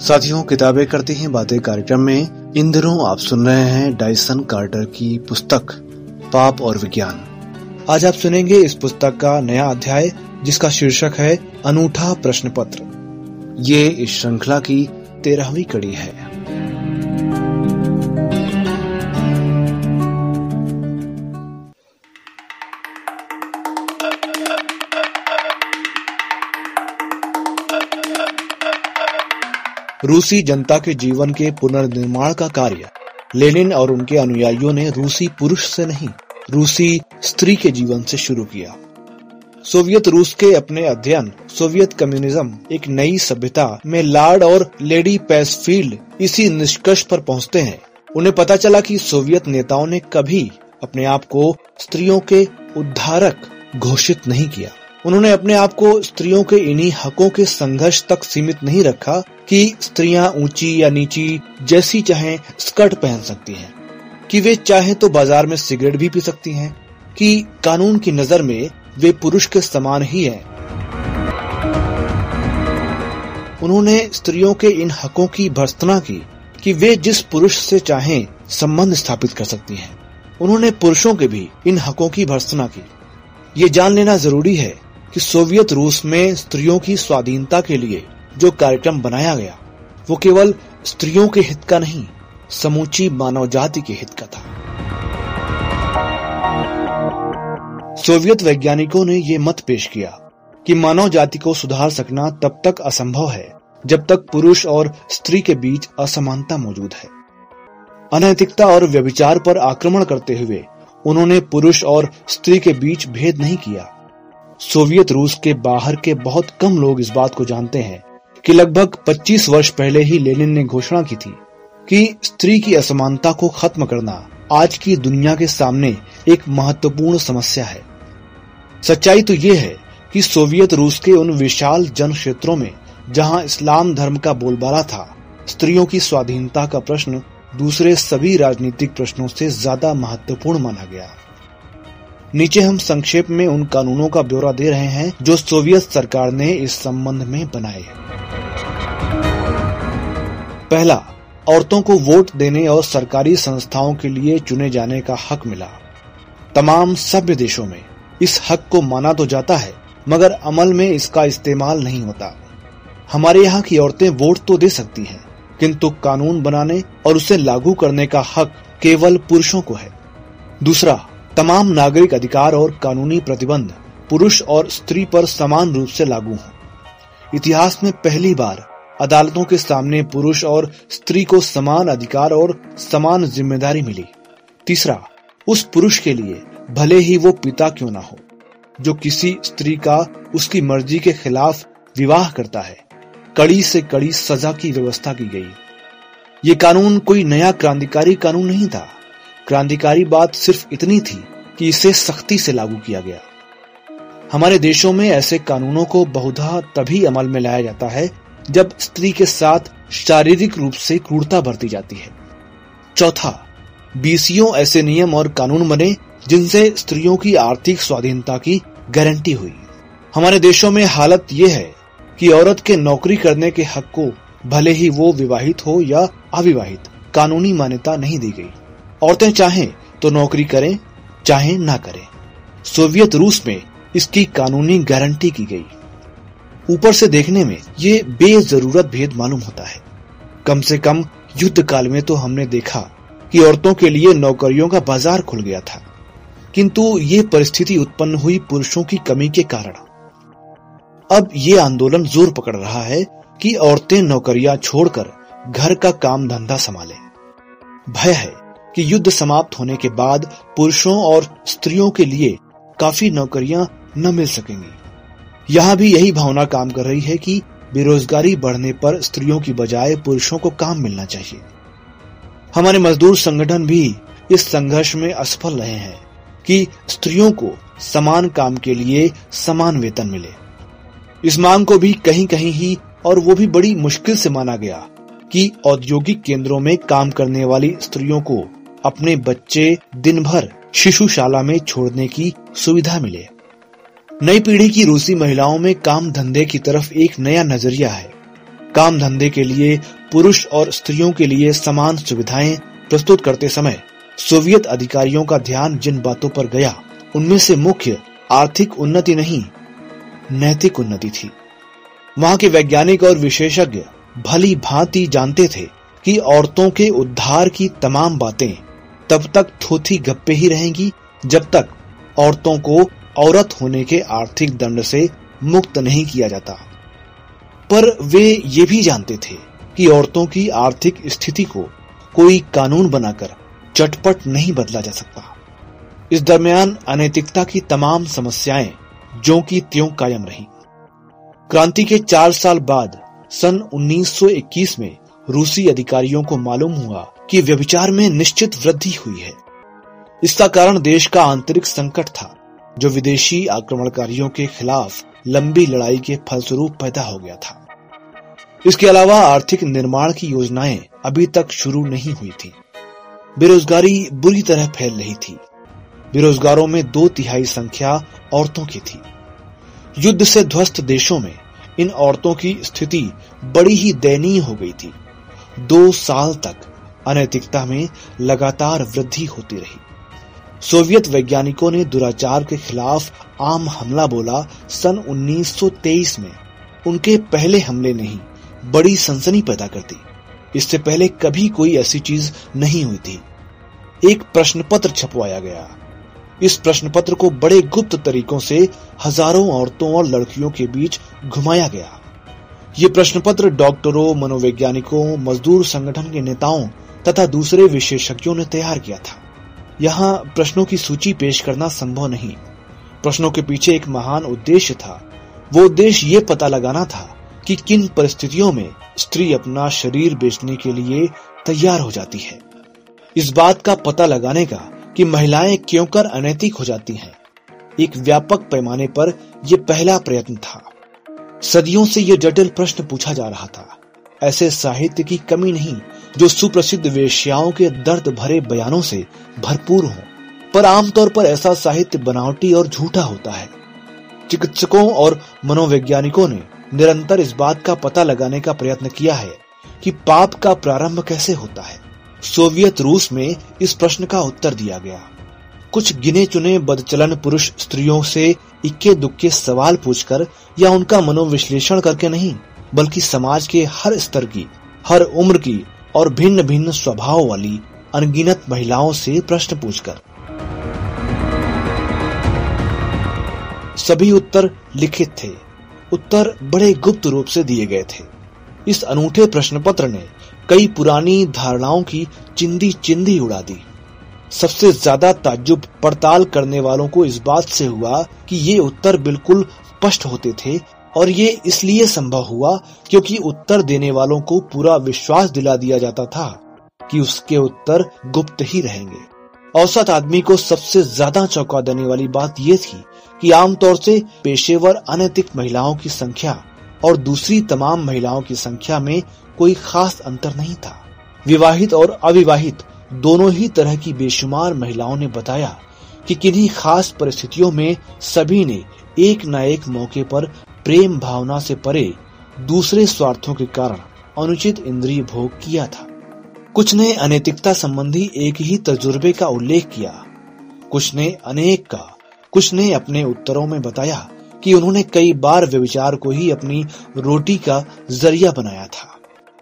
साथियों, किताबें करती हैं, बातें कार्यक्रम में। इन दिनों आप सुन रहे हैं डाइसन कार्टर की पुस्तक, पाप और विज्ञान। आज आप सुनेंगे इस पुस्तक का नया अध्याय, जिसका शीर्षक है, अनूठा प्रश्न पत्र ये इस श्रृंखला की तेरहवीं कड़ी है। रूसी जनता के जीवन के पुनर्निर्माण का कार्य। लेनिन और उनके अनुयायियों ने रूसी पुरुष से नहीं, रूसी स्त्री के जीवन से शुरू किया। सोवियत रूस के अपने अध्ययन, सोवियत कम्युनिज्म, एक नई सभ्यता में लॉर्ड और लेडी पैसफील्ड इसी निष्कर्ष पर पहुँचते हैं। उन्हें पता चला कि सोवियत नेताओं ने कभी अपने आप को स्त्रियों के उद्धारक घोषित नहीं किया। उन्होंने अपने आप को स्त्रियों के इन्हीं हकों के संघर्ष तक सीमित नहीं रखा कि स्त्रियाँ ऊँची या नीची जैसी चाहे स्कर्ट पहन सकती हैं, कि वे चाहे तो बाज़ार में सिगरेट भी पी सकती हैं, कि कानून की नज़र में वे पुरुष के समान ही हैं। उन्होंने स्त्रियों के इन हकों की भर्सना की कि वे जिस पुरुष से चाहें संबंध स्थापित कर सकती हैं। उन्होंने पुरुषों के भी इन हकों की भर्सना की ये जान लेना ज़रूरी है कि सोवियत रूस में स्त्रियों की स्वाधीनता के लिए जो कार्यक्रम बनाया गया, वो केवल स्त्रियों के हित का नहीं, समूची मानव जाति के हित का था। सोवियत वैज्ञानिकों ने यह मत पेश किया कि मानव जाति को सुधार सकना तब तक असंभव है, जब तक पुरुष और स्त्री के बीच असमानता मौजूद है। अनैतिकता और व्यभिचार पर आक्रमण करते हुए उन्होंने पुरुष और स्त्री के बीच भेद नहीं किया। सोवियत रूस के बाहर के बहुत कम लोग इस बात को जानते हैं कि लगभग 25 वर्ष पहले ही लेनिन ने घोषणा की थी कि स्त्री की असमानता को खत्म करना आज की दुनिया के सामने एक महत्वपूर्ण समस्या है। सच्चाई तो ये है कि सोवियत रूस के उन विशाल जन क्षेत्रों में जहाँ इस्लाम धर्म का बोलबाला था, स्त्रियों की स्वाधीनता का प्रश्न दूसरे सभी राजनीतिक प्रश्नों से ज़्यादा महत्वपूर्ण माना गया। नीचे हम संक्षेप में उन कानूनों का ब्यौरा दे रहे हैं जो सोवियत सरकार ने इस संबंध में बनाए पहला औरतों को वोट देने और सरकारी संस्थाओं के लिए चुने जाने का हक मिला। तमाम सभ्य देशों में इस हक को माना तो जाता है मगर अमल में इसका इस्तेमाल नहीं होता। हमारे यहाँ की औरतें वोट तो दे सकती हैं, किंतु कानून बनाने और उसे लागू करने का हक केवल पुरुषों को है। दूसरा तमाम नागरिक अधिकार और कानूनी प्रतिबंध पुरुष और स्त्री पर समान रूप से लागू हों। इतिहास में पहली बार अदालतों के सामने पुरुष और स्त्री को समान अधिकार और समान ज़िम्मेदारी मिली। तीसरा, उस पुरुष के लिए भले ही वो पिता क्यों ना हो, जो किसी स्त्री का उसकी मर्ज़ी के खिलाफ विवाह करता है, कड़ी से कड़ी सजा की व्यवस्था की गई। ये कानून कोई नया क्रांतिकारी कानून नहीं था। क्रांतिकारी बात सिर्फ़ इतनी थी कि इसे सख्ती से लागू किया गया। हमारे देशों में ऐसे कानूनों को बहुधा तभी अमल में लाया जाता है जब स्त्री के साथ शारीरिक रूप से क्रूरता बरती जाती है। चौथा, बीसियों ऐसे नियम और कानून बने जिनसे स्त्रियों की आर्थिक स्वाधीनता की गारंटी हुई। हमारे देशों में हालत यह है कि औरत के नौकरी करने के हक को भले ही वो विवाहित हो या अविवाहित, कानूनी मान्यता नहीं दी गई। औरतें चाहें तो नौकरी करें, चाहे ना करें। सोवियत रूस में इसकी कानूनी गारंटी की गई। ऊपर से देखने में ये बेजरूरत भेद मालूम होता है। कम से कम युद्ध काल में तो हमने देखा कि औरतों के लिए नौकरियों का बाज़ार खुल गया था। किंतु ये परिस्थिति उत्पन्न हुई पुरुषों की कमी के कारण। अब ये आंदोलन ज़ोर पकड़ रहा है कि औरतें नौकरियाँ छोड़कर घर का काम धंधा संभालें। भय है कि युद्ध समाप्त होने के बाद पुरुषों और स्त्रियों के लिए काफ़ी नौकरियाँ न मिल सकेंगी। यहाँ भी यही भावना काम कर रही है कि बेरोजगारी बढ़ने पर स्त्रियों की बजाय पुरुषों को काम मिलना चाहिए। हमारे मजदूर संगठन भी इस संघर्ष में असफल रहे हैं कि स्त्रियों को समान काम के लिए समान वेतन मिले। इस मांग को भी कहीं कहीं ही और वो भी बड़ी मुश्किल से माना गया कि औद्योगिक केंद्रों में काम करने वाली स्त्रियों को अपने बच्चे दिन भर शिशुशाला में छोड़ने की सुविधा मिले। नई पीढ़ी की रूसी महिलाओं में काम धंधे की तरफ़ एक नया नज़रिया है। काम धंधे के लिए, पुरुष और स्त्रियों के लिए समान सुविधाएँ प्रस्तुत करते समय सोवियत अधिकारियों का ध्यान जिन बातों पर गया, उनमें से मुख्य आर्थिक उन्नति नहीं, नैतिक उन्नति थी। वहाँ के वैज्ञानिक और विशेषज्ञ भली भांति जानते थे कि औरतों के उद्धार की तमाम बातें तब तक थोथी गप्पे ही रहेंगी, जब तक औरतों को औरत होने के आर्थिक दंड से मुक्त नहीं किया जाता। पर वे ये भी जानते थे कि औरतों की आर्थिक स्थिति को कोई कानून बनाकर चटपट नहीं बदला जा सकता। इस दरमियान अनैतिकता की तमाम समस्याएँ जो की त्यों कायम रही। क्रांति के चार साल बाद सन 1921 में रूसी अधिकारियों को मालूम हुआ कि व्यभिचार में निश्चित वृद्धि हुई है। इसका कारण देश का आंतरिक संकट था। जो विदेशी आक्रमणकारियों के खिलाफ लंबी लड़ाई के फलस्वरूप पैदा हो गया था। इसके अलावा आर्थिक निर्माण की योजनाएँ अभी तक शुरू नहीं हुई थी। बेरोजगारी बुरी तरह फैल रही थी। बेरोजगारों में दो तिहाई संख्या औरतों की थी। युद्ध से ध्वस्त देशों में इन औरतों की स्थिति बड़ी ही दयनीय हो गई थी। दो साल तक अनैतिकता में लगातार वृद्धि होती रही। सोवियत वैज्ञानिकों ने दुराचार के खिलाफ आम हमला बोला सन 1923 में। उनके पहले हमले नहीं बड़ी सनसनी पैदा कर दी। इससे पहले कभी कोई ऐसी चीज़ नहीं हुई थी। एक प्रश्न पत्र छपवाया गया। इस प्रश्न पत्र को बड़े गुप्त तरीकों से हज़ारों औरतों और लड़कियों के बीच घुमाया गया। ये प्रश्न पत्र डॉक्टरों, मनोवैज्ञानिकों, मजदूर संगठन के नेताओं तथा दूसरे विशेषज्ञों ने तैयार किया था। यहाँ प्रश्नों की सूची पेश करना संभव नहीं। प्रश्नों के पीछे एक महान उद्देश्य था। वो उद्देश्य ये पता लगाना था कि किन परिस्थितियों में स्त्री अपना शरीर बेचने के लिए तैयार हो जाती है। इस बात का पता लगाने का कि महिलाएँ क्यों कर अनैतिक हो जाती हैं। एक व्यापक पैमाने पर यह पहला प्रयत्न था। सदियों से यह जटिल प्रश्न पूछा जा रहा था। ऐसे साहित्य की कमी नहीं जो सुप्रसिद्ध वेश्याओं के दर्द भरे बयानों से भरपूर हो। पर आमतौर पर ऐसा साहित्य बनावटी और झूठा होता है। चिकित्सकों और मनोवैज्ञानिकों ने निरंतर इस बात का पता लगाने का प्रयत्न किया है कि पाप का प्रारंभ कैसे होता है। सोवियत रूस में इस प्रश्न का उत्तर दिया गया। कुछ गिने चुने बदचलन पुरुष स्त्रियों से इक्के दुक्के सवाल पूछकर या उनका मनोविश्लेषण करके नहीं, बल्कि समाज के हर स्तर की, हर उम्र की और भिन्न भिन्न स्वभाव वाली अनगिनत महिलाओं से प्रश्न पूछकर। सभी उत्तर लिखित थे। उत्तर बड़े गुप्त रूप से दिए गए थे। इस अनूठे प्रश्न पत्र ने कई पुरानी धारणाओं की चिंदी चिंदी उड़ा दी। सबसे ज़्यादा ताज्जुब पड़ताल करने वालों को इस बात से हुआ कि ये उत्तर बिल्कुल स्पष्ट होते थे और ये इसलिए संभव हुआ क्योंकि उत्तर देने वालों को पूरा विश्वास दिला दिया जाता था कि उसके उत्तर गुप्त ही रहेंगे। औसत आदमी को सबसे ज़्यादा चौंका देने वाली बात यह थी कि आमतौर से पेशेवर अनैतिक महिलाओं की संख्या और दूसरी तमाम महिलाओं की संख्या में कोई खास अंतर नहीं था। विवाहित और अविवाहित दोनों ही तरह की बेशुमार महिलाओं ने बताया कि किन्हीं खास परिस्थितियों में सभी ने एक न एक मौके पर प्रेम भावना से परे दूसरे स्वार्थों के कारण अनुचित इंद्रिय भोग किया था। कुछ ने अनैतिकता संबंधी एक ही तजुर्बे का उल्लेख किया। कुछ ने अनेक का, कुछ ने अपने उत्तरों में बताया कि उन्होंने कई बार व्यविचार को ही अपनी रोटी का ज़रिया बनाया था,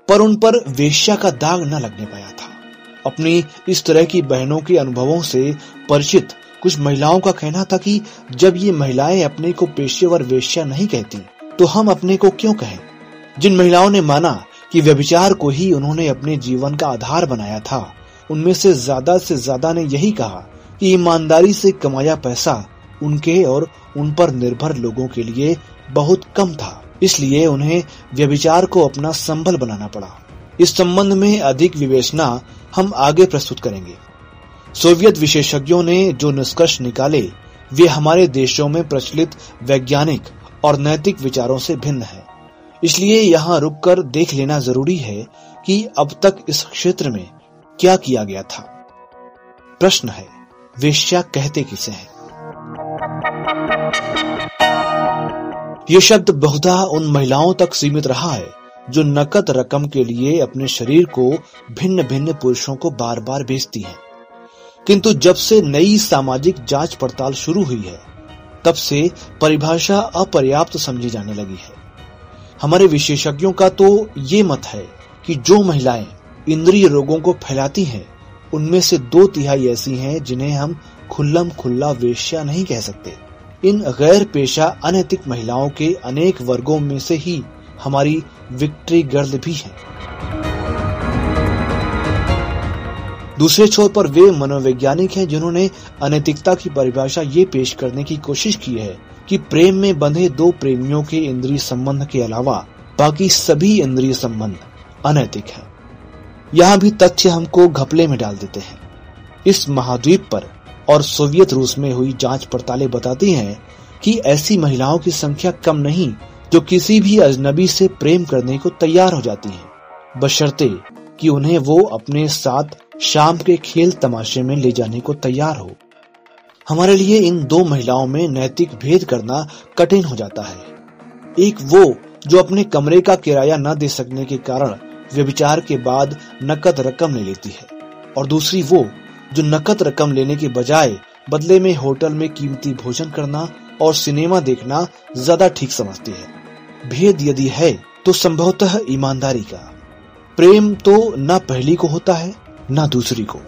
पर उन पर वेश्या का दाग न लगने पाया था। अपनी इस तरह की बहनों के अनुभवों से परिचित कुछ महिलाओं का कहना था कि जब ये महिलाएँ अपने को पेशेवर वेश्या नहीं कहती तो हम अपने को क्यों कहें? जिन महिलाओं ने माना कि व्यभिचार को ही उन्होंने अपने जीवन का आधार बनाया था, उनमें से ज़्यादा से ज़्यादा ने यही कहा कि ईमानदारी से कमाया पैसा उनके और उन पर निर्भर लोगों के लिए बहुत कम था। इसलिए उन्हें व्यभिचार को अपना संबल बनाना पड़ा। इस संबंध में अधिक विवेचना हम आगे प्रस्तुत करेंगे। सोवियत विशेषज्ञों ने जो निष्कर्ष निकाले, वे हमारे देशों में प्रचलित वैज्ञानिक और नैतिक विचारों से भिन्न है। इसलिए यहाँ रुककर देख लेना ज़रूरी है कि अब तक इस क्षेत्र में क्या किया गया था। प्रश्न है वेश्या कहते किसे हैं? ये शब्द बहुधा उन महिलाओं तक सीमित रहा है, जो नकद रकम के लिए अपने शरीर को भिन्न भिन्न पुरुषों को बार बार बेचती हैं। किंतु जब से नई सामाजिक जाँच पड़ताल शुरू हुई है, तब से परिभाषा अपर्याप्त समझी जाने लगी है। हमारे विशेषज्ञों का तो ये मत है कि जो महिलाएँ इंद्रिय रोगों को फैलाती हैं, उनमें से दो तिहाई ऐसी हैं जिन्हें हम खुल्लम खुल्ला वेश्या नहीं कह सकते। इन गैर पेशा अनैतिक महिलाओं के अनेक वर्गों में से ही हमारी विक्ट्री गर्ल भी है। दूसरे छोर पर वे मनोवैज्ञानिक हैं जिन्होंने अनैतिकता की परिभाषा ये पेश करने की कोशिश की है कि प्रेम में बंधे दो प्रेमियों के इंद्रिय संबंध के अलावा बाकी सभी इंद्रिय संबंध अनैतिक हैं। यहाँ भी तथ्य हमको घपले में डाल देते हैं इस महाद्वीप पर और सोवियत रूस में हुई जाँच पड़तालें बताती हैं कि ऐसी महिलाओं की संख्या कम नहीं, जो किसी भी अजनबी से प्रेम करने को तैयार हो जाती हैं बशर्ते कि उन्हें वो अपने साथ शाम के खेल तमाशे में ले जाने को तैयार हो। हमारे लिए इन दो महिलाओं में नैतिक भेद करना कठिन हो जाता है। एक वो जो अपने कमरे का किराया न दे सकने के कारण व्यभिचार के बाद नकद रकम ले लेती है, और दूसरी वो जो नकद रकम लेने के बजाय बदले में होटल में कीमती भोजन करना और सिनेमा देखना ज़्यादा ठीक समझती है। भेद यदि है तो संभवतः ईमानदारी का। प्रेम तो न पहली को होता है न दूसरी को।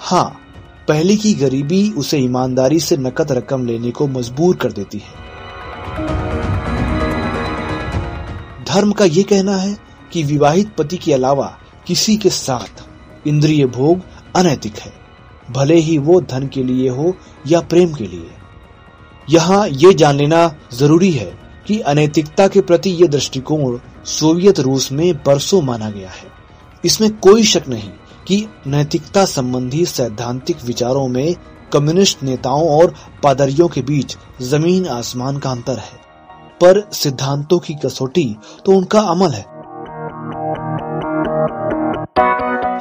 हाँ पहली की गरीबी उसे ईमानदारी से नकद रकम लेने को मजबूर कर देती है। धर्म का ये कहना है कि विवाहित पति के अलावा किसी के साथ इंद्रिय भोग अनैतिक है। भले ही वो धन के लिए हो या प्रेम के लिए। यहाँ ये जान लेना ज़रूरी है कि अनैतिकता के प्रति ये दृष्टिकोण सोवियत रूस में बरसों माना गया है। इसमें कोई शक नहीं कि नैतिकता संबंधी सैद्धांतिक विचारों में कम्युनिस्ट नेताओं और पादरियों के बीच ज़मीन आसमान का अंतर है। पर सिद्धांतों की कसौटी तो उनका अमल है।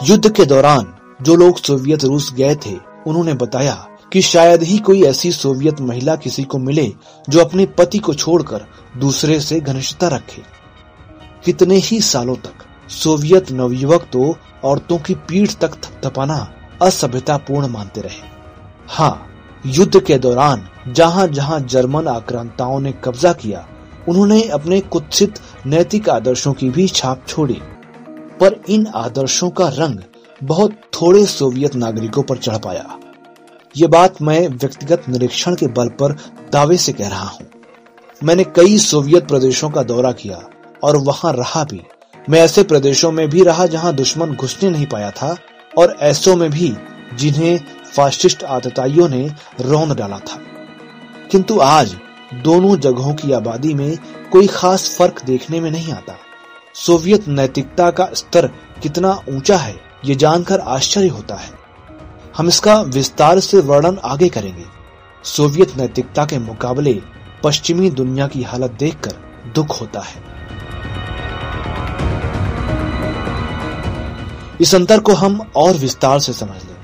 युद्ध के दौरान जो लोग सोवियत रूस गए थे, उन्होंने बताया कि शायद ही कोई ऐसी सोवियत महिला किसी को मिले जो अपने पति को छोड़कर दूसरे से घनिष्ठता रखे। कितने ही सालों तक सोवियत नवयुवक तो औरतों की पीठ तक थपथपाना, असभ्यतापूर्ण मानते रहे। हाँ युद्ध के दौरान जहाँ जहाँ जर्मन आक्रांताओं ने कब्जा किया, उन्होंने अपने कुत्सित नैतिक आदर्शों की भी छाप छोड़ी। पर इन आदर्शों का रंग बहुत थोड़े सोवियत नागरिकों पर चढ़ पाया। ये बात मैं व्यक्तिगत निरीक्षण के बल पर दावे से कह रहा हूँ। मैंने कई सोवियत प्रदेशों का दौरा किया और वहाँ रहा भी। मैं ऐसे प्रदेशों में भी रहा जहाँ दुश्मन घुसने नहीं पाया था, और ऐसों में भी जिन्हें फाशिस्ट आतताइयों ने रौंद डाला था। किंतु आज दोनों जगहों की आबादी में कोई खास फ़र्क देखने में नहीं आता। सोवियत नैतिकता का स्तर कितना ऊँचा है, ये जानकर आश्चर्य होता है। हम इसका विस्तार से वर्णन आगे करेंगे। सोवियत नैतिकता के मुकाबले पश्चिमी दुनिया की हालत देखकर दुख होता है। इस अंतर को हम और विस्तार से समझ लें।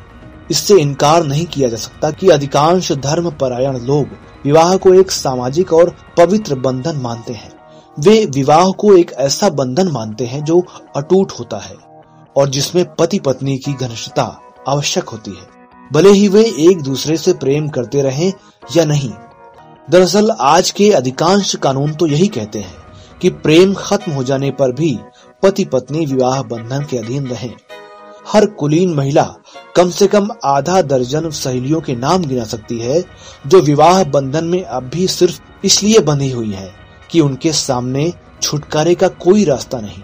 इससे इनकार नहीं किया जा सकता कि अधिकांश धर्म परायण लोग विवाह को एक सामाजिक और पवित्र बंधन मानते हैं। वे विवाह को एक ऐसा बंधन मानते हैं जो अटूट होता है और जिसमें पति पत्नी की घनिष्ठता आवश्यक होती है। भले ही वे एक दूसरे से प्रेम करते रहें या नहीं। दरअसल आज के अधिकांश कानून तो यही कहते हैं कि प्रेम खत्म हो जाने पर भी पति पत्नी विवाह बंधन के अधीन रहें। हर कुलीन महिला कम से कम आधा दर्जन सहेलियों के नाम गिना सकती है, जो विवाह बंधन में अब भी सिर्फ़ इसलिए बंधी हुई है कि उनके सामने छुटकारे का कोई रास्ता नहीं,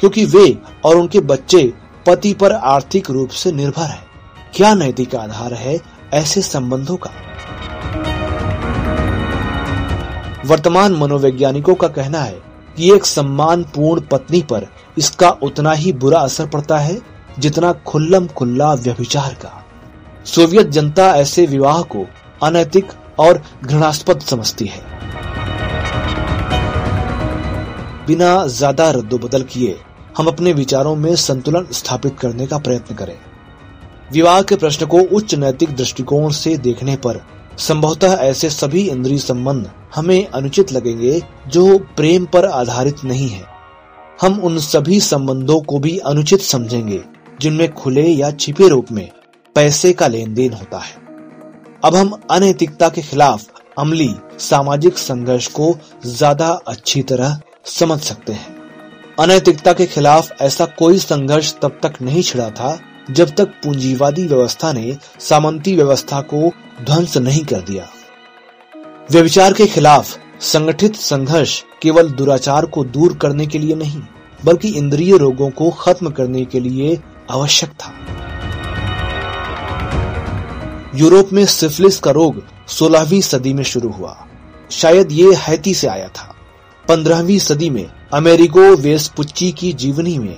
क्योंकि वे और उनके बच्चे पति पर आर्थिक रूप से निर्भर है क्या नैतिक आधार है ऐसे संबंधों का वर्तमान मनोवैज्ञानिकों का कहना है कि एक सम्मानपूर्ण पत्नी पर इसका उतना ही बुरा असर पड़ता है जितना खुल्लम खुल्ला व्यभिचार का। सोवियत जनता ऐसे विवाह को अनैतिक और घृणास्पद समझती है। बिना ज़्यादा रद्दोबदल किए हम अपने विचारों में संतुलन स्थापित करने का प्रयत्न करें। विवाह के प्रश्न को उच्च नैतिक दृष्टिकोण से देखने पर संभवतः ऐसे सभी इंद्रिय संबंध हमें अनुचित लगेंगे जो प्रेम पर आधारित नहीं है। हम उन सभी संबंधों को भी अनुचित समझेंगे, जिनमें खुले या छिपे रूप में पैसे का लेन देन होता है। अब हम अनैतिकता के खिलाफ अमली सामाजिक संघर्ष को ज़्यादा अच्छी तरह समझ सकते हैं। अनैतिकता के खिलाफ ऐसा कोई संघर्ष तब तक नहीं छिड़ा था, जब तक पूंजीवादी व्यवस्था ने सामंती व्यवस्था को ध्वंस नहीं कर दिया। व्यविचार के खिलाफ संगठित संघर्ष केवल दुराचार को दूर करने के लिए नहीं, बल्कि इंद्रिय रोगों को खत्म करने के लिए आवश्यक था। यूरोप में सिफिलिस का रोग 16वीं सदी में शुरू हुआ। शायद ये हैती से आया था। 15वीं सदी में अमेरिगो वेस्पुच्ची की जीवनी में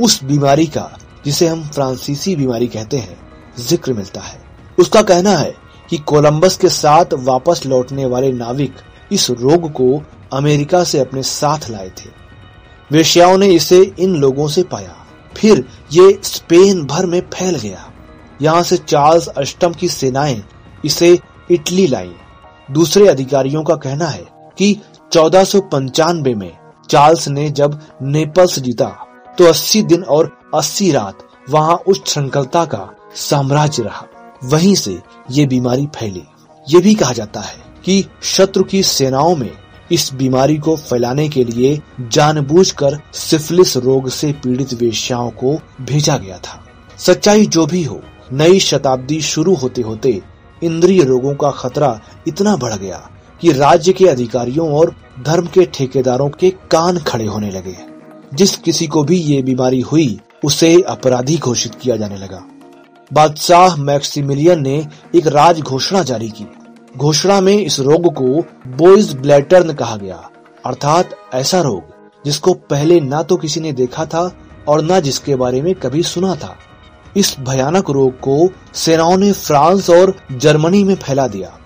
उस बीमारी का, जिसे हम फ्रांसीसी बीमारी कहते हैं, ज़िक्र मिलता है। उसका कहना है कि कोलंबस के साथ वापस लौटने वाले नाविक इस रोग को अमेरिका से अपने साथ लाए थे। वेश्याओं ने इसे इन लोगों से पाया। फिर ये स्पेन भर में फैल गया। यहाँ से चार्ल्स अष्टम की सेनाएँ इसे इटली लाई। दूसरे अधिकारियों का कहना है कि चौदह में चार्ल्स ने जब नेपल्स जीता तो 80 दिन और 80 रात वहाँ उस श्रृंखलता का साम्राज्य रहा। वहीं से ये बीमारी फैली। ये भी कहा जाता है कि शत्रु की सेनाओं में इस बीमारी को फैलाने के लिए जानबूझकर सिफिलिस रोग से पीड़ित वेश्याओं को भेजा गया था। सच्चाई जो भी हो, नई शताब्दी शुरू होते होते इंद्रिय रोगों का खतरा इतना बढ़ गया कि राज्य के अधिकारियों और धर्म के ठेकेदारों के कान खड़े होने लगे। जिस किसी को भी ये बीमारी हुई, उसे अपराधी घोषित किया जाने लगा। बादशाह मैक्सिमिलियन ने एक राज घोषणा जारी की। घोषणा में इस रोग को बोइज ब्लैटर्न कहा गया, अर्थात ऐसा रोग, जिसको पहले ना तो किसी ने देखा था और न जिसके बारे में कभी सुना था। इस भयानक रोग को सेनाओं ने फ्रांस और जर्मनी में फैला दिया।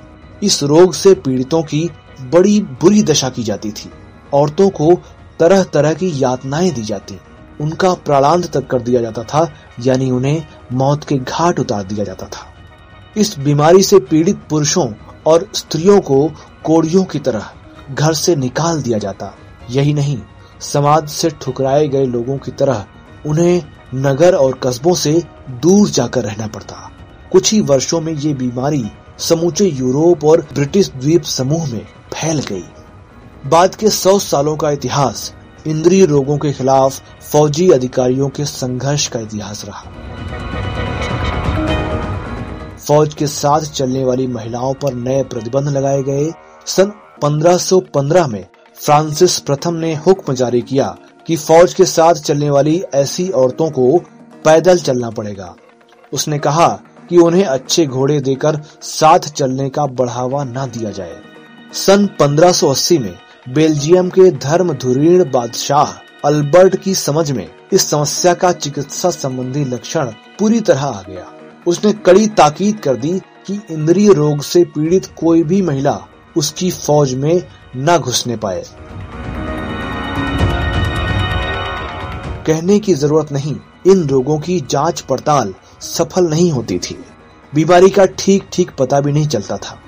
इस रोग से पीड़ितों की बड़ी बुरी दशा की जाती थी। औरतों को तरह तरह की यातनाएँ दी जाती। उनका प्राणांत तक कर दिया जाता था, यानी उन्हें मौत के घाट उतार दिया जाता था। इस बीमारी से पीड़ित पुरुषों और स्त्रियों को कोड़ियों की तरह घर से निकाल दिया जाता। यही नहीं, समाज से ठुकराए गए लोगों की तरह उन्हें नगर और कस्बों से दूर जाकर रहना पड़ता। कुछ ही वर्षों में ये बीमारी समूचे यूरोप और ब्रिटिश द्वीप समूह में फैल गई। बाद के सौ सालों का इतिहास इंद्रिय रोगों के खिलाफ फौजी अधिकारियों के संघर्ष का इतिहास रहा। फौज के साथ चलने वाली महिलाओं पर नए प्रतिबंध लगाए गए। सन 1515 में फ्रांसिस प्रथम ने हुक्म जारी किया कि फौज के साथ चलने वाली ऐसी औरतों को पैदल चलना पड़ेगा। उसने कहा कि उन्हें अच्छे घोड़े देकर साथ चलने का बढ़ावा न दिया जाए। सन 1580 में बेल्जियम के धर्म बादशाह अल्बर्ट की समझ में इस समस्या का चिकित्सा संबंधी लक्षण पूरी तरह आ गया। उसने कड़ी ताकीद कर दी कि इंद्रिय रोग से पीड़ित कोई भी महिला उसकी फौज में न घुसने पाए। कहने की ज़रूरत नहीं, इन रोगों की जाँच पड़ताल सफल नहीं होती थी। बीमारी का ठीक ठीक पता भी नहीं चलता था।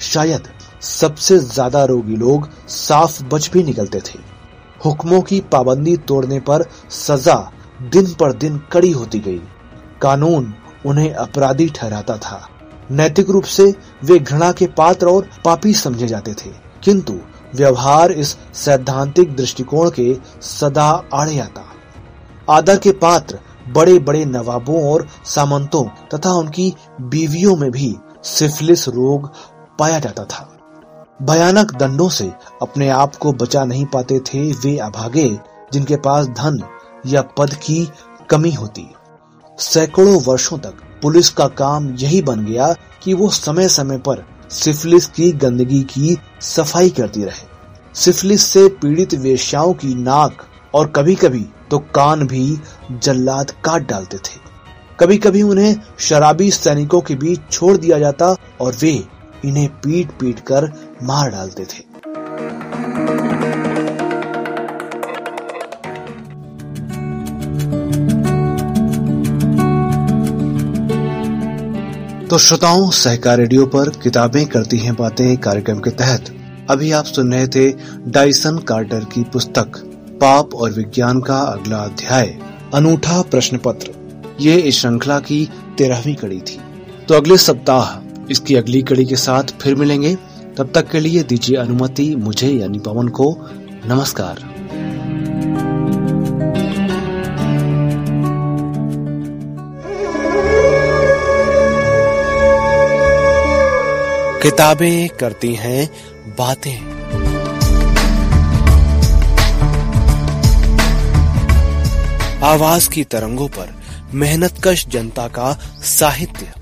शायद सबसे ज़्यादा रोगी लोग साफ़ बच भी निकलते थे। हुक्मों की पाबंदी तोड़ने पर सजा दिन पर दिन कड़ी होती गई। कानून उन्हें अपराधी ठहराता था। नैतिक रूप से वे घृणा के पात्र और पापी समझे जाते थे। किंतु व्यवहार इस सैद्धांतिक दृष्टिकोण के सदा आड़े आता। आदर के पात्र बड़े बड़े नवाबों और सामंतों तथा उनकी बीवियों में भी सिफिलिस रोग पाया जाता था। भयानक दंडों से अपने आप को बचा नहीं पाते थे वे अभागे, जिनके पास धन या पद की कमी होती। सैकड़ों वर्षों तक पुलिस का काम यही बन गया कि वो समय समय पर सिफिलिस की गंदगी की सफ़ाई करती रहे। सिफिलिस से पीड़ित वेश्याओं की नाक और कभी कभी तो कान भी जल्लाद काट डालते थे। कभी कभी उन्हें शराबी सैनिकों के बीच छोड़ दिया जाता और वे इन्हें पीट पीट कर मार डालते थे। तो श्रोताओं, सहकार रेडियो पर किताबें करती हैं बातें कार्यक्रम के तहत। अभी आप सुन रहे थे डाइसन कार्टर की पुस्तक, पाप और विज्ञान का अगला अध्याय, अनूठा प्रश्न पत्र ये इस श्रृंखला की तेरहवीं कड़ी थी। तो अगले सप्ताह इसकी अगली कड़ी के साथ फिर मिलेंगे। तब तक के लिए दीजिए अनुमति मुझे यानी पवन को। नमस्कार। किताबें करती हैं बातें। आवाज़ की तरंगों पर मेहनतकश जनता का साहित्य।